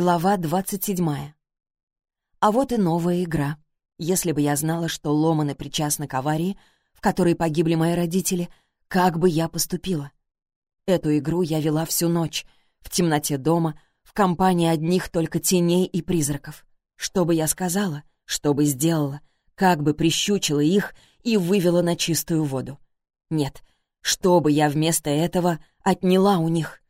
Глава 27. А вот и новая игра. Если бы я знала, что Ломаны причастны к аварии, в которой погибли мои родители, как бы я поступила? Эту игру я вела всю ночь, в темноте дома, в компании одних только теней и призраков. Что бы я сказала, что бы сделала, как бы прищучила их и вывела на чистую воду? Нет, что бы я вместо этого отняла у них?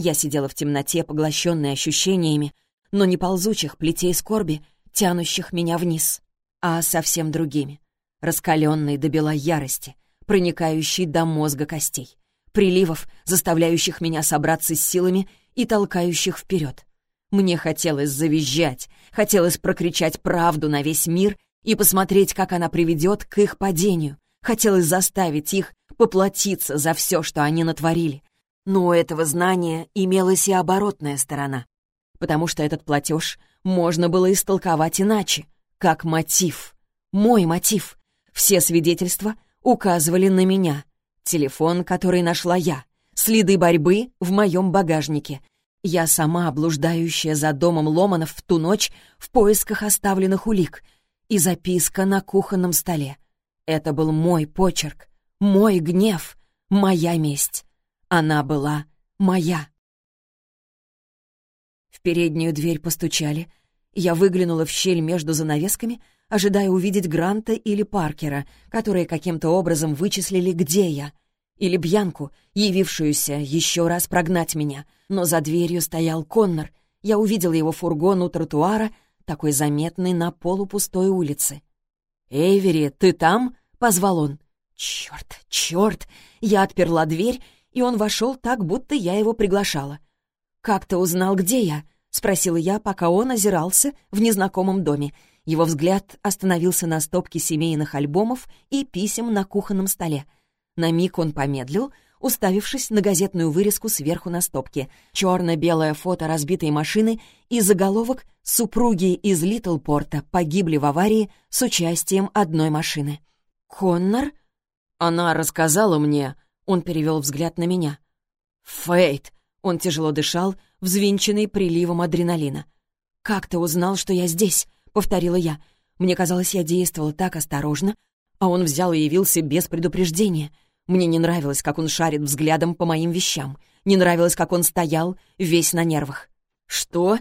Я сидела в темноте, поглощенная ощущениями, но не ползучих плетей скорби, тянущих меня вниз, а совсем другими, раскаленной до бела ярости, проникающей до мозга костей, приливов, заставляющих меня собраться с силами и толкающих вперед. Мне хотелось завизжать, хотелось прокричать правду на весь мир и посмотреть, как она приведет к их падению. Хотелось заставить их поплатиться за все, что они натворили, но у этого знания имелась и оборотная сторона, потому что этот платеж можно было истолковать иначе, как мотив. Мой мотив. Все свидетельства указывали на меня. Телефон, который нашла я. Следы борьбы в моем багажнике. Я сама, блуждающая за домом Ломанов в ту ночь в поисках оставленных улик. И записка на кухонном столе. Это был мой почерк, мой гнев, моя месть. Она была моя. В переднюю дверь постучали. Я выглянула в щель между занавесками, ожидая увидеть Гранта или Паркера, которые каким-то образом вычислили, где я. Или Бьянку, явившуюся еще раз прогнать меня. Но за дверью стоял Коннор. Я увидела его фургон у тротуара, такой заметный на полупустой улице. «Эйвери, ты там?» — позвал он. «Черт, черт!» Я отперла дверь и он вошел так, будто я его приглашала. «Как ты узнал, где я?» — спросила я, пока он озирался в незнакомом доме. Его взгляд остановился на стопке семейных альбомов и писем на кухонном столе. На миг он помедлил, уставившись на газетную вырезку сверху на стопке. Черно-белое фото разбитой машины и заголовок «Супруги из Литлпорта погибли в аварии с участием одной машины». «Коннор?» «Она рассказала мне», он перевел взгляд на меня. «Фейт!» Он тяжело дышал, взвинченный приливом адреналина. «Как ты узнал, что я здесь?» — повторила я. Мне казалось, я действовала так осторожно, а он взял и явился без предупреждения. Мне не нравилось, как он шарит взглядом по моим вещам. Не нравилось, как он стоял, весь на нервах. «Что?»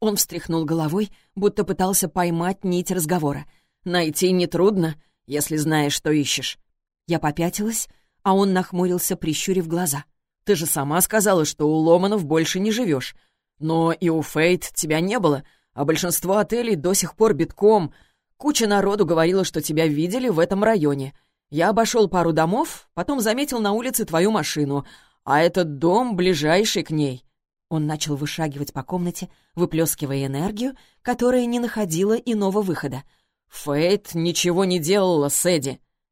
Он встряхнул головой, будто пытался поймать нить разговора. «Найти нетрудно, если знаешь, что ищешь». Я попятилась, а он нахмурился, прищурив глаза. «Ты же сама сказала, что у Ломанов больше не живешь. Но и у Фейт тебя не было, а большинство отелей до сих пор битком. Куча народу говорила, что тебя видели в этом районе. Я обошел пару домов, потом заметил на улице твою машину, а этот дом ближайший к ней». Он начал вышагивать по комнате, выплескивая энергию, которая не находила иного выхода. «Фейт ничего не делала с.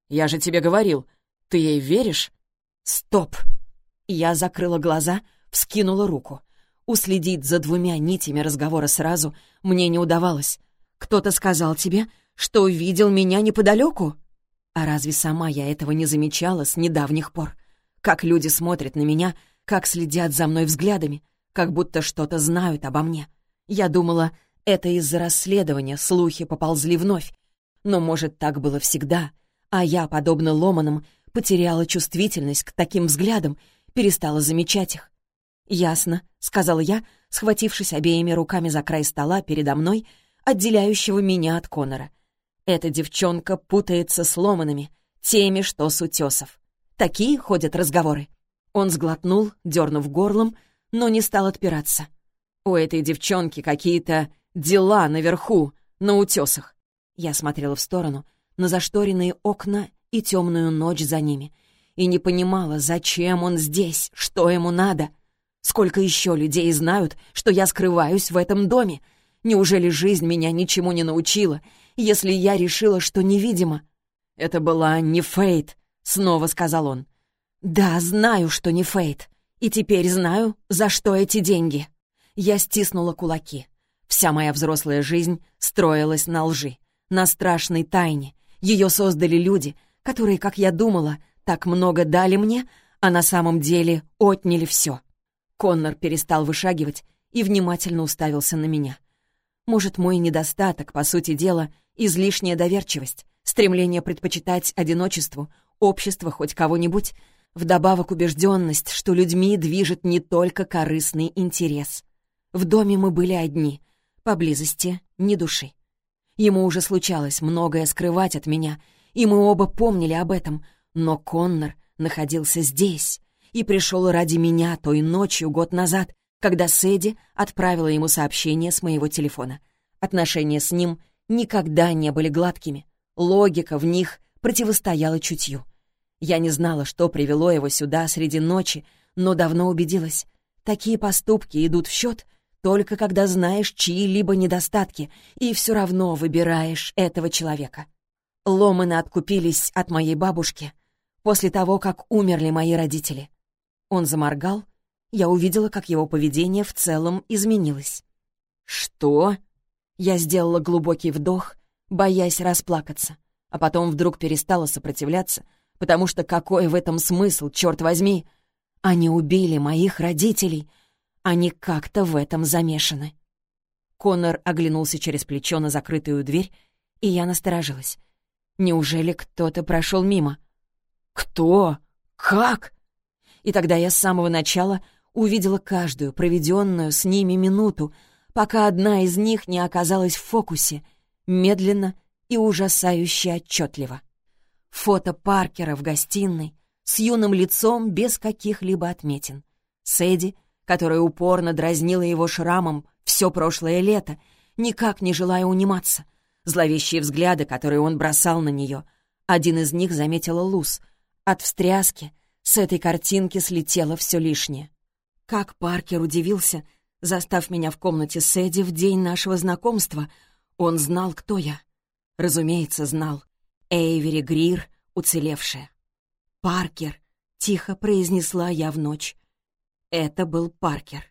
Я же тебе говорил, ты ей веришь?» «Стоп!» Я закрыла глаза, вскинула руку. Уследить за двумя нитями разговора сразу мне не удавалось. «Кто-то сказал тебе, что увидел меня неподалеку?» А разве сама я этого не замечала с недавних пор? Как люди смотрят на меня, как следят за мной взглядами, как будто что-то знают обо мне. Я думала, это из-за расследования слухи поползли вновь. Но, может, так было всегда, а я, подобно ломаным, потеряла чувствительность к таким взглядам, перестала замечать их. «Ясно», — сказала я, схватившись обеими руками за край стола передо мной, отделяющего меня от Конора. «Эта девчонка путается с ломанами, теми, что с утесов. Такие ходят разговоры». Он сглотнул, дернув горлом, но не стал отпираться. «У этой девчонки какие-то дела наверху, на утесах». Я смотрела в сторону, на зашторенные окна и темную ночь за ними, и не понимала, зачем он здесь, что ему надо. Сколько еще людей знают, что я скрываюсь в этом доме? Неужели жизнь меня ничему не научила, если я решила, что невидимо? Это была не Фейт, снова сказал он. Да, знаю, что не Фейт. И теперь знаю, за что эти деньги. Я стиснула кулаки. Вся моя взрослая жизнь строилась на лжи, на страшной тайне. Ее создали люди, которые, как я думала, так много дали мне, а на самом деле отняли все. Коннор перестал вышагивать и внимательно уставился на меня. Может, мой недостаток, по сути дела, излишняя доверчивость, стремление предпочитать одиночеству, общество хоть кого-нибудь, вдобавок убежденность, что людьми движет не только корыстный интерес. В доме мы были одни, поблизости ни души. Ему уже случалось многое скрывать от меня, и мы оба помнили об этом, но Коннор находился здесь и пришел ради меня той ночью год назад, когда Сэдди отправила ему сообщение с моего телефона. Отношения с ним никогда не были гладкими. Логика в них противостояла чутью. Я не знала, что привело его сюда среди ночи, но давно убедилась. Такие поступки идут в счет только когда знаешь чьи-либо недостатки и все равно выбираешь этого человека. Ломаны откупились от моей бабушки после того, как умерли мои родители. Он заморгал, я увидела, как его поведение в целом изменилось. «Что?» Я сделала глубокий вдох, боясь расплакаться, а потом вдруг перестала сопротивляться, потому что какой в этом смысл, черт возьми? Они убили моих родителей, они как-то в этом замешаны. Конор оглянулся через плечо на закрытую дверь, и я насторожилась. Неужели кто-то прошел мимо? «Кто? Как?» И тогда я с самого начала увидела каждую проведенную с ними минуту, пока одна из них не оказалась в фокусе, медленно и ужасающе отчетливо. Фото Паркера в гостиной, с юным лицом без каких-либо отметин. Сэдди, которая упорно дразнила его шрамом все прошлое лето, никак не желая униматься. Зловещие взгляды, которые он бросал на нее. Один из них заметила Луз. От встряски с этой картинки слетело все лишнее. Как Паркер удивился, застав меня в комнате с в день нашего знакомства. Он знал, кто я. Разумеется, знал. Эйвери Грир, уцелевшая. «Паркер», — тихо произнесла я в ночь. Это был Паркер.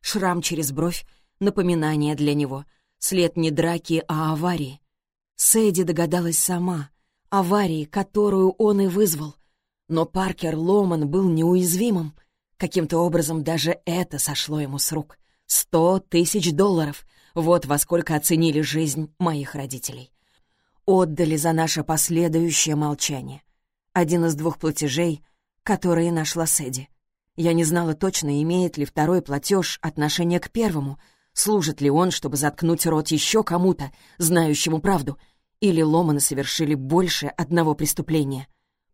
Шрам через бровь — напоминание для него. След не драки, а аварии. Сэдди догадалась сама. Аварии, которую он и вызвал. Но Паркер Ломан был неуязвимым. Каким-то образом даже это сошло ему с рук. Сто тысяч долларов. Вот во сколько оценили жизнь моих родителей. Отдали за наше последующее молчание. Один из двух платежей, которые нашла Сэдди. Я не знала точно, имеет ли второй платеж отношение к первому, служит ли он, чтобы заткнуть рот еще кому-то, знающему правду, или Ломаны совершили больше одного преступления.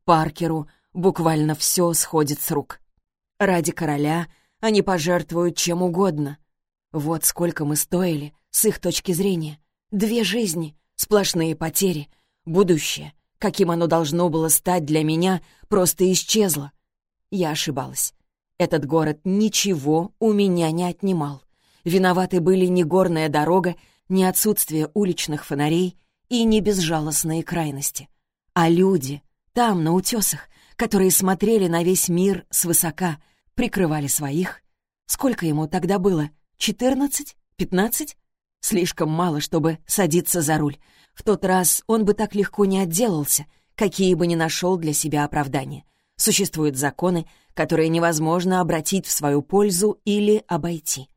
Паркеру буквально все сходит с рук. Ради короля они пожертвуют чем угодно. Вот сколько мы стоили, с их точки зрения. Две жизни, сплошные потери, будущее, каким оно должно было стать для меня, просто исчезло. Я ошибалась. Этот город ничего у меня не отнимал. Виноваты были ни горная дорога, ни отсутствие уличных фонарей и не безжалостные крайности. А люди, там, на утесах, которые смотрели на весь мир свысока, прикрывали своих. Сколько ему тогда было? Четырнадцать? Пятнадцать? Слишком мало, чтобы садиться за руль. В тот раз он бы так легко не отделался, какие бы ни нашел для себя оправдания. Существуют законы, которые невозможно обратить в свою пользу или обойти.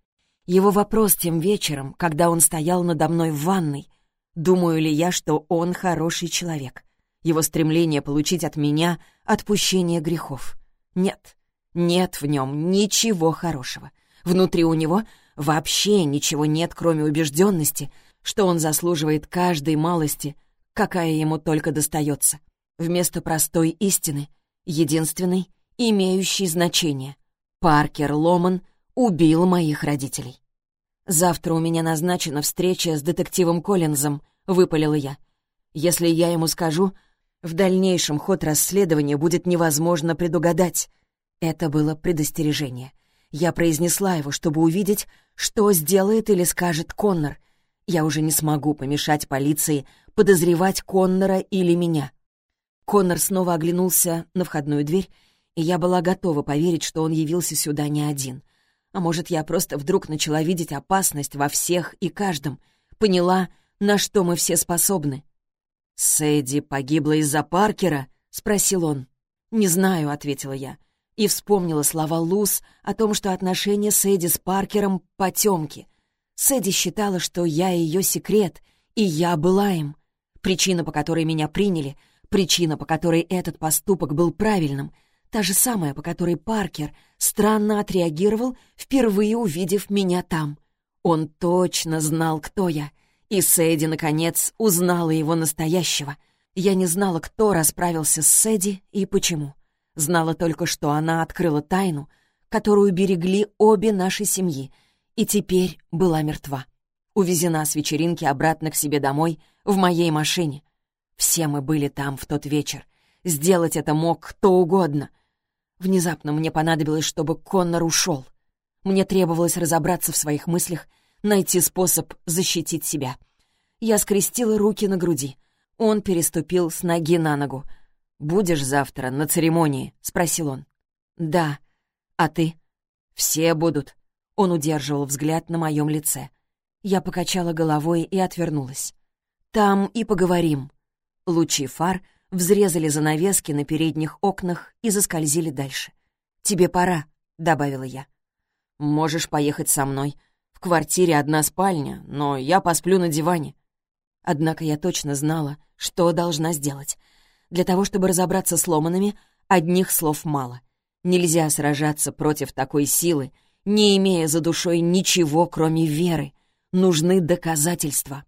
Его вопрос тем вечером, когда он стоял надо мной в ванной, думаю ли я, что он хороший человек, его стремление получить от меня отпущение грехов. Нет, нет в нем ничего хорошего. Внутри у него вообще ничего нет, кроме убежденности, что он заслуживает каждой малости, какая ему только достается. Вместо простой истины, единственной, имеющей значение. Паркер Ломан убил моих родителей. «Завтра у меня назначена встреча с детективом Коллинзом», — выпалила я. «Если я ему скажу, в дальнейшем ход расследования будет невозможно предугадать. Это было предостережение. Я произнесла его, чтобы увидеть, что сделает или скажет Коннор. Я уже не смогу помешать полиции подозревать Коннора или меня. Коннор снова оглянулся на входную дверь, и я была готова поверить, что он явился сюда не один. А может, я просто вдруг начала видеть опасность во всех и каждом, поняла, на что мы все способны. «Сэдди погибла из-за Паркера?» — спросил он. «Не знаю», — ответила я. и вспомнила слова Луз о том, что отношения с Эдди с Паркером — потемки. Сэдди считала, что я ее секрет, и я была им. Причина, по которой меня приняли, причина, по которой этот поступок был правильным, та же самая, по которой Паркер странно отреагировал, впервые увидев меня там. Он точно знал, кто я, и Сэдди, наконец, узнала его настоящего. Я не знала, кто расправился с Сэдди и почему. Знала только, что она открыла тайну, которую берегли обе наши семьи, и теперь была мертва. Увезена с вечеринки обратно к себе домой в моей машине. Все мы были там в тот вечер. Сделать это мог кто угодно. Внезапно мне понадобилось, чтобы Коннор ушел. Мне требовалось разобраться в своих мыслях, найти способ защитить себя. Я скрестила руки на груди. Он переступил с ноги на ногу. «Будешь завтра на церемонии?» — спросил он. «Да. А ты?» «Все будут». Он удерживал взгляд на моем лице. Я покачала головой и отвернулась. «Там и поговорим». Лучи фар взрезали занавески на передних окнах и заскользили дальше. «Тебе пора», — добавила я. «Можешь поехать со мной. В квартире одна спальня, но я посплю на диване». Однако я точно знала, что должна сделать — для того, чтобы разобраться с ломанами, одних слов мало. Нельзя сражаться против такой силы, не имея за душой ничего, кроме веры. Нужны доказательства.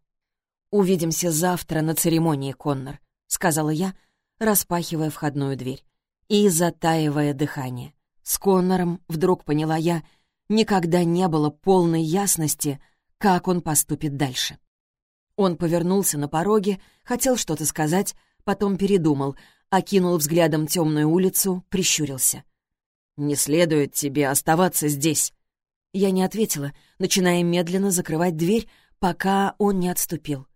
«Увидимся завтра на церемонии, Коннор», — сказала я, распахивая входную дверь и затаивая дыхание. С Коннором, вдруг поняла я, никогда не было полной ясности, как он поступит дальше. Он повернулся на пороге, хотел что-то сказать, потом передумал, окинул взглядом темную улицу, прищурился. «Не следует тебе оставаться здесь». Я не ответила, начиная медленно закрывать дверь, пока он не отступил.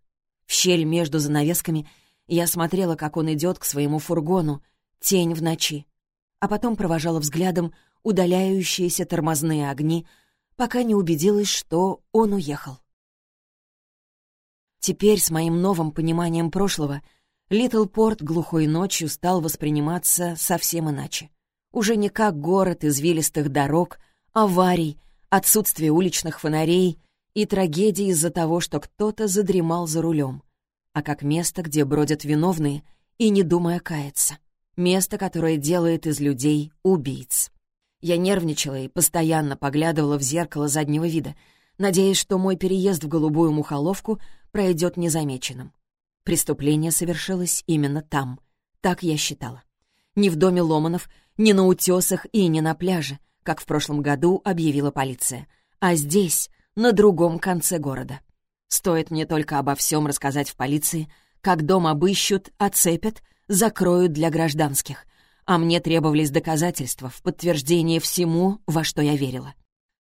В щель между занавесками я смотрела, как он идет к своему фургону, тень в ночи, а потом провожала взглядом удаляющиеся тормозные огни, пока не убедилась, что он уехал. Теперь, с моим новым пониманием прошлого, Литлпорт глухой ночью стал восприниматься совсем иначе. Уже не как город извилистых дорог, аварий, отсутствие уличных фонарей и трагедии из-за того, что кто-то задремал за рулем, а как место, где бродят виновные и не думая каяться. Место, которое делает из людей убийц. Я нервничала и постоянно поглядывала в зеркало заднего вида, надеясь, что мой переезд в голубую мухоловку пройдет незамеченным. Преступление совершилось именно там. Так я считала. Ни в доме Ломанов, ни на утесах и ни на пляже, как в прошлом году объявила полиция, а здесь, на другом конце города. Стоит мне только обо всем рассказать в полиции, как дом обыщут, оцепят, закроют для гражданских, а мне требовались доказательства в подтверждение всему, во что я верила.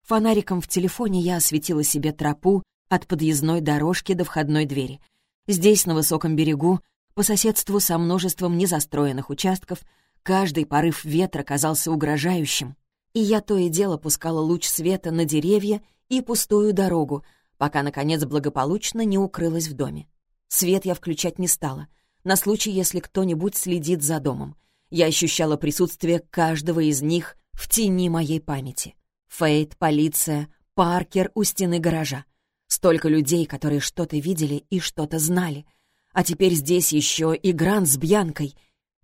Фонариком в телефоне я осветила себе тропу от подъездной дорожки до входной двери — Здесь, на высоком берегу, по соседству со множеством незастроенных участков, каждый порыв ветра казался угрожающим, и я то и дело пускала луч света на деревья и пустую дорогу, пока, наконец, благополучно не укрылась в доме. Свет я включать не стала, на случай, если кто-нибудь следит за домом. Я ощущала присутствие каждого из них в тени моей памяти. Фейт, полиция, Паркер у стены гаража. Столько людей, которые что-то видели и что-то знали. А теперь здесь еще и Грант с Бьянкой.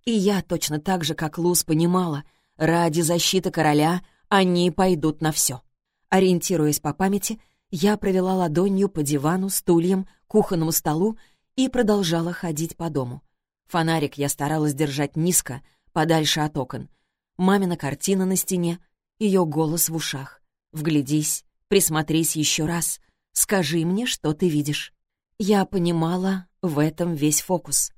И я точно так же, как Луз, понимала, ради защиты короля они пойдут на все. Ориентируясь по памяти, я провела ладонью по дивану, стульям, кухонному столу и продолжала ходить по дому. Фонарик я старалась держать низко, подальше от окон. Мамина картина на стене, ее голос в ушах. Вглядись, присмотрись еще раз — Скажи мне, что ты видишь». Я понимала, в этом весь фокус.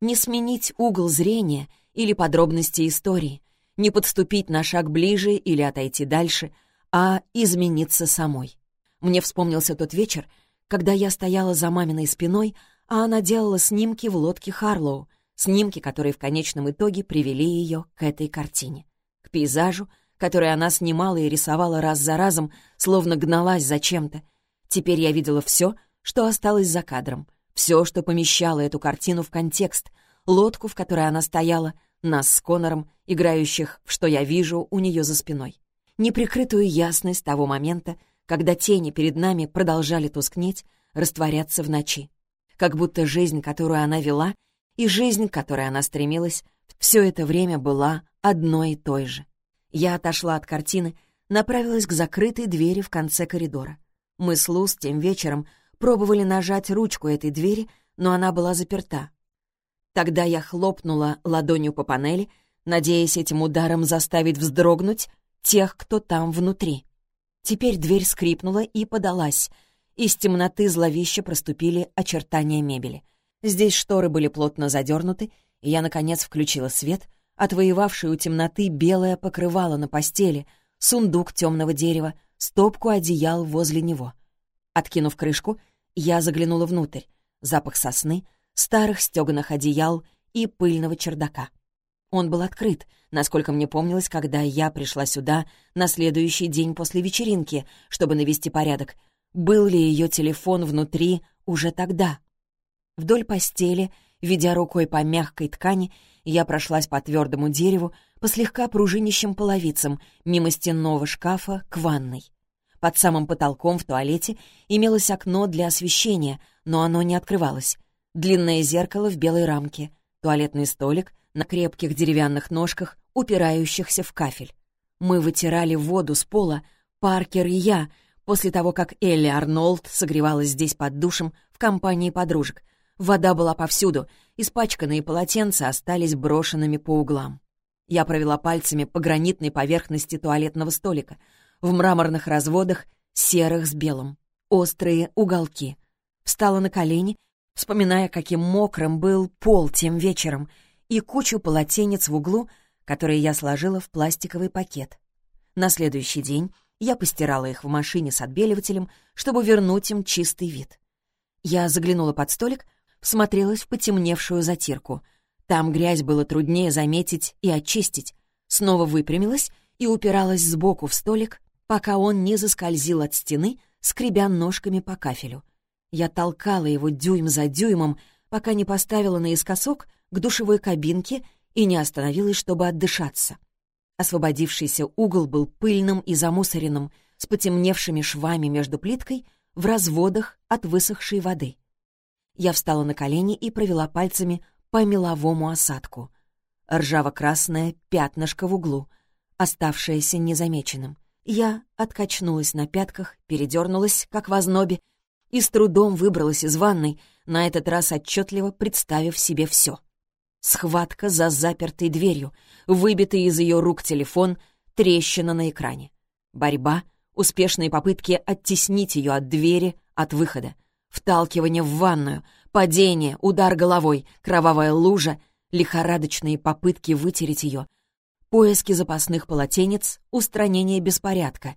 Не сменить угол зрения или подробности истории, не подступить на шаг ближе или отойти дальше, а измениться самой. Мне вспомнился тот вечер, когда я стояла за маминой спиной, а она делала снимки в лодке Харлоу, снимки, которые в конечном итоге привели ее к этой картине, к пейзажу, который она снимала и рисовала раз за разом, словно гналась за чем-то, Теперь я видела все, что осталось за кадром, все, что помещало эту картину в контекст, лодку, в которой она стояла, нас с Конором, играющих в «Что я вижу» у нее за спиной. Неприкрытую ясность того момента, когда тени перед нами продолжали тускнеть, растворяться в ночи. Как будто жизнь, которую она вела, и жизнь, к которой она стремилась, все это время была одной и той же. Я отошла от картины, направилась к закрытой двери в конце коридора. Мы с Луз тем вечером пробовали нажать ручку этой двери, но она была заперта. Тогда я хлопнула ладонью по панели, надеясь этим ударом заставить вздрогнуть тех, кто там внутри. Теперь дверь скрипнула и подалась. Из темноты зловеще проступили очертания мебели. Здесь шторы были плотно задернуты, и я, наконец, включила свет, отвоевавший у темноты белое покрывало на постели, сундук темного дерева, стопку одеял возле него. Откинув крышку, я заглянула внутрь. Запах сосны, старых стеганых одеял и пыльного чердака. Он был открыт, насколько мне помнилось, когда я пришла сюда на следующий день после вечеринки, чтобы навести порядок. Был ли ее телефон внутри уже тогда? Вдоль постели, ведя рукой по мягкой ткани, я прошлась по твердому дереву, по слегка пружинищим половицам, мимо стенного шкафа к ванной. Под самым потолком в туалете имелось окно для освещения, но оно не открывалось. Длинное зеркало в белой рамке, туалетный столик на крепких деревянных ножках, упирающихся в кафель. Мы вытирали воду с пола, Паркер и я, после того, как Элли Арнольд согревалась здесь под душем в компании подружек. Вода была повсюду, испачканные полотенца остались брошенными по углам. Я провела пальцами по гранитной поверхности туалетного столика. В мраморных разводах серых с белым. Острые уголки. Встала на колени вспоминая, каким мокрым был пол тем вечером, и кучу полотенец в углу, которые я сложила в пластиковый пакет. На следующий день я постирала их в машине с отбеливателем, чтобы вернуть им чистый вид. Я заглянула под столик, всмотрелась в потемневшую затирку. Там грязь было труднее заметить и очистить. Снова выпрямилась и упиралась сбоку в столик, пока он не заскользил от стены, скребя ножками по кафелю. Я толкала его дюйм за дюймом, пока не поставила наискосок к душевой кабинке и не остановилась, чтобы отдышаться. Освободившийся угол был пыльным и замусоренным, с потемневшими швами между плиткой в разводах от высохшей воды. Я встала на колени и провела пальцами по меловому осадку. Ржаво-красное пятнышко в углу, оставшееся незамеченным. Я откачнулась на пятках, передернулась, как в ознобе, и с трудом выбралась из ванной, на этот раз отчетливо представив себе все. Схватка за запертой дверью, выбитый из ее рук телефон, трещина на экране. Борьба, успешные попытки оттеснить ее от двери, от выхода. Вталкивание в ванную, падение, удар головой, кровавая лужа, лихорадочные попытки вытереть ее, поиски запасных полотенец, устранение беспорядка,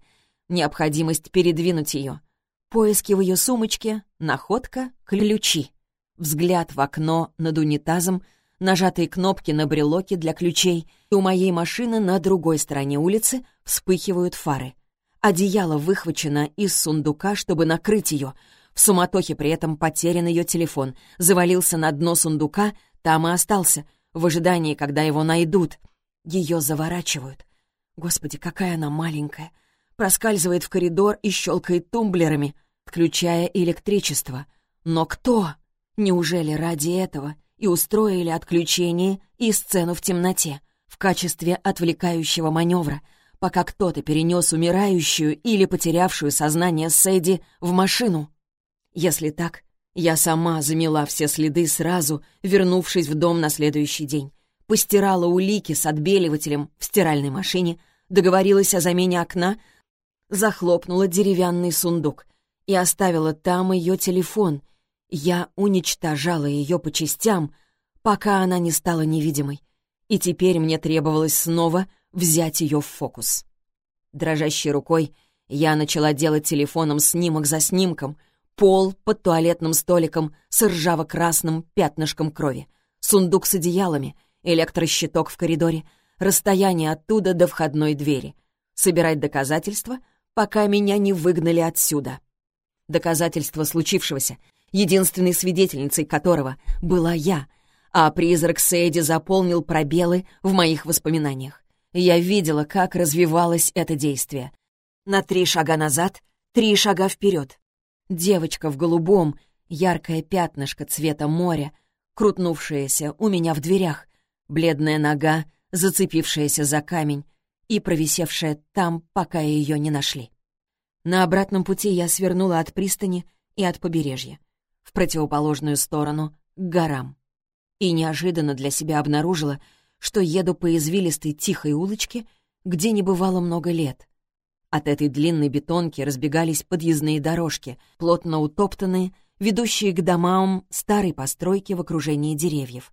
необходимость передвинуть ее — Поиски в ее сумочке, находка, ключи. Взгляд в окно над унитазом, нажатые кнопки на брелоке для ключей, и у моей машины на другой стороне улицы вспыхивают фары. Одеяло выхвачено из сундука, чтобы накрыть ее. В суматохе при этом потерян ее телефон, завалился на дно сундука, там и остался, в ожидании, когда его найдут. Ее заворачивают. Господи, какая она маленькая. Проскальзывает в коридор и щелкает тумблерами включая электричество. Но кто? Неужели ради этого и устроили отключение и сцену в темноте в качестве отвлекающего маневра, пока кто-то перенес умирающую или потерявшую сознание Сэдди в машину? Если так, я сама замела все следы сразу, вернувшись в дом на следующий день. Постирала улики с отбеливателем в стиральной машине, договорилась о замене окна, захлопнула деревянный сундук, и оставила там ее телефон. Я уничтожала ее по частям, пока она не стала невидимой. И теперь мне требовалось снова взять ее в фокус. Дрожащей рукой я начала делать телефоном снимок за снимком, пол под туалетным столиком с ржаво-красным пятнышком крови, сундук с одеялами, электрощиток в коридоре, расстояние оттуда до входной двери. Собирать доказательства, пока меня не выгнали отсюда доказательство случившегося, единственной свидетельницей которого была я, а призрак Сейди заполнил пробелы в моих воспоминаниях. Я видела, как развивалось это действие. На три шага назад, три шага вперед. Девочка в голубом, яркое пятнышко цвета моря, крутнувшаяся у меня в дверях, бледная нога, зацепившаяся за камень и провисевшая там, пока ее не нашли. На обратном пути я свернула от пристани и от побережья, в противоположную сторону, к горам. И неожиданно для себя обнаружила, что еду по извилистой тихой улочке, где не бывало много лет. От этой длинной бетонки разбегались подъездные дорожки, плотно утоптанные, ведущие к домам старой постройки в окружении деревьев.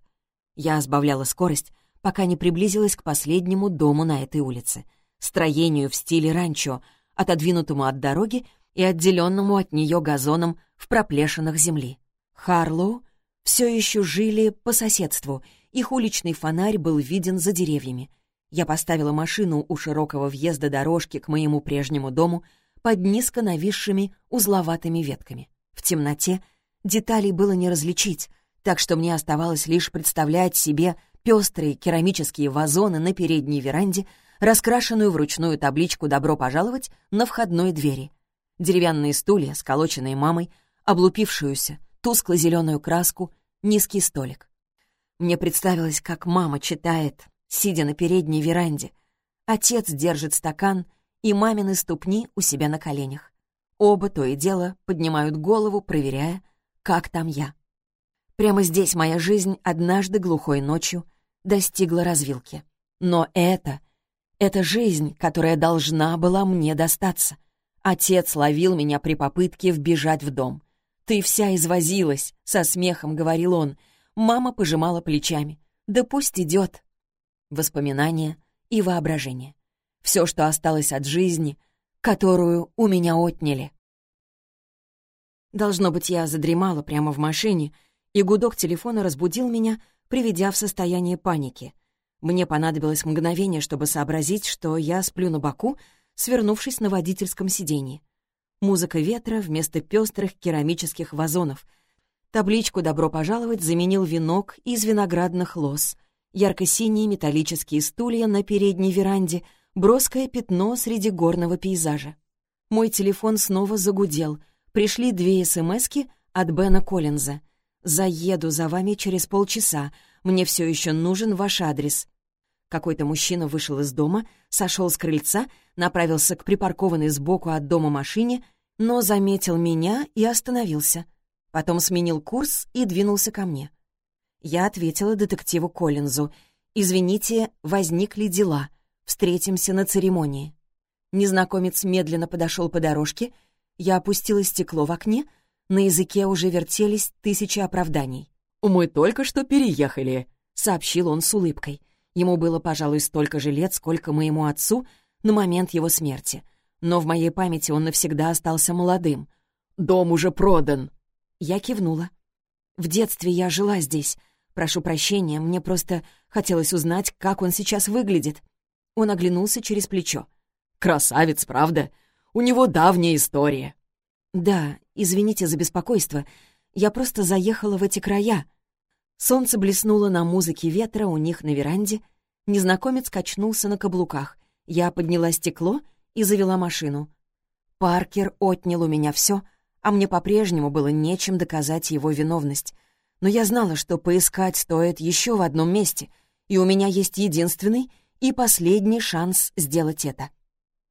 Я сбавляла скорость, пока не приблизилась к последнему дому на этой улице, строению в стиле ранчо, отодвинутому от дороги и отделенному от нее газоном в проплешинах земли. Харлоу все еще жили по соседству — их уличный фонарь был виден за деревьями. Я поставила машину у широкого въезда дорожки к моему прежнему дому под низко нависшими узловатыми ветками. В темноте деталей было не различить, так что мне оставалось лишь представлять себе пестрые керамические вазоны на передней веранде, раскрашенную вручную табличку «Добро пожаловать» на входной двери. Деревянные стулья, сколоченные мамой, облупившуюся, тускло-зеленую краску, низкий столик. Мне представилось, как мама читает, сидя на передней веранде. Отец держит стакан и мамины ступни у себя на коленях. Оба то и дело поднимают голову, проверяя, как там я. Прямо здесь моя жизнь однажды глухой ночью достигла развилки. Но это... Это жизнь, которая должна была мне достаться. Отец ловил меня при попытке вбежать в дом. «Ты вся извозилась», — со смехом говорил он, — Мама пожимала плечами. «Да пусть идет». Воспоминания и воображение. Все, что осталось от жизни, которую у меня отняли. Должно быть, я задремала прямо в машине, и гудок телефона разбудил меня, приведя в состояние паники. Мне понадобилось мгновение, чтобы сообразить, что я сплю на боку, свернувшись на водительском сиденье. Музыка ветра вместо пестрых керамических вазонов — Табличку «Добро пожаловать» заменил венок из виноградных лоз. Ярко-синие металлические стулья на передней веранде, броское пятно среди горного пейзажа. Мой телефон снова загудел. Пришли две СМСки от Бена Коллинза. «Заеду за вами через полчаса. Мне все еще нужен ваш адрес». Какой-то мужчина вышел из дома, сошел с крыльца, направился к припаркованной сбоку от дома машине, но заметил меня и остановился — Потом сменил курс и двинулся ко мне. Я ответила детективу Коллинзу. «Извините, возникли дела. Встретимся на церемонии». Незнакомец медленно подошел по дорожке. Я опустила стекло в окне. На языке уже вертелись тысячи оправданий. «Мы только что переехали», — сообщил он с улыбкой. Ему было, пожалуй, столько же лет, сколько моему отцу на момент его смерти. Но в моей памяти он навсегда остался молодым. «Дом уже продан», я кивнула. «В детстве я жила здесь. Прошу прощения, мне просто хотелось узнать, как он сейчас выглядит». Он оглянулся через плечо. «Красавец, правда? У него давняя история». «Да, извините за беспокойство. Я просто заехала в эти края». Солнце блеснуло на музыке ветра у них на веранде. Незнакомец качнулся на каблуках. Я подняла стекло и завела машину. Паркер отнял у меня все, а мне по-прежнему было нечем доказать его виновность. Но я знала, что поискать стоит еще в одном месте, и у меня есть единственный и последний шанс сделать это.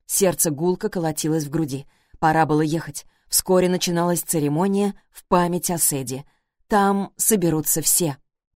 Сердце гулко колотилось в груди. Пора было ехать. Вскоре начиналась церемония в память о Седи. Там соберутся все —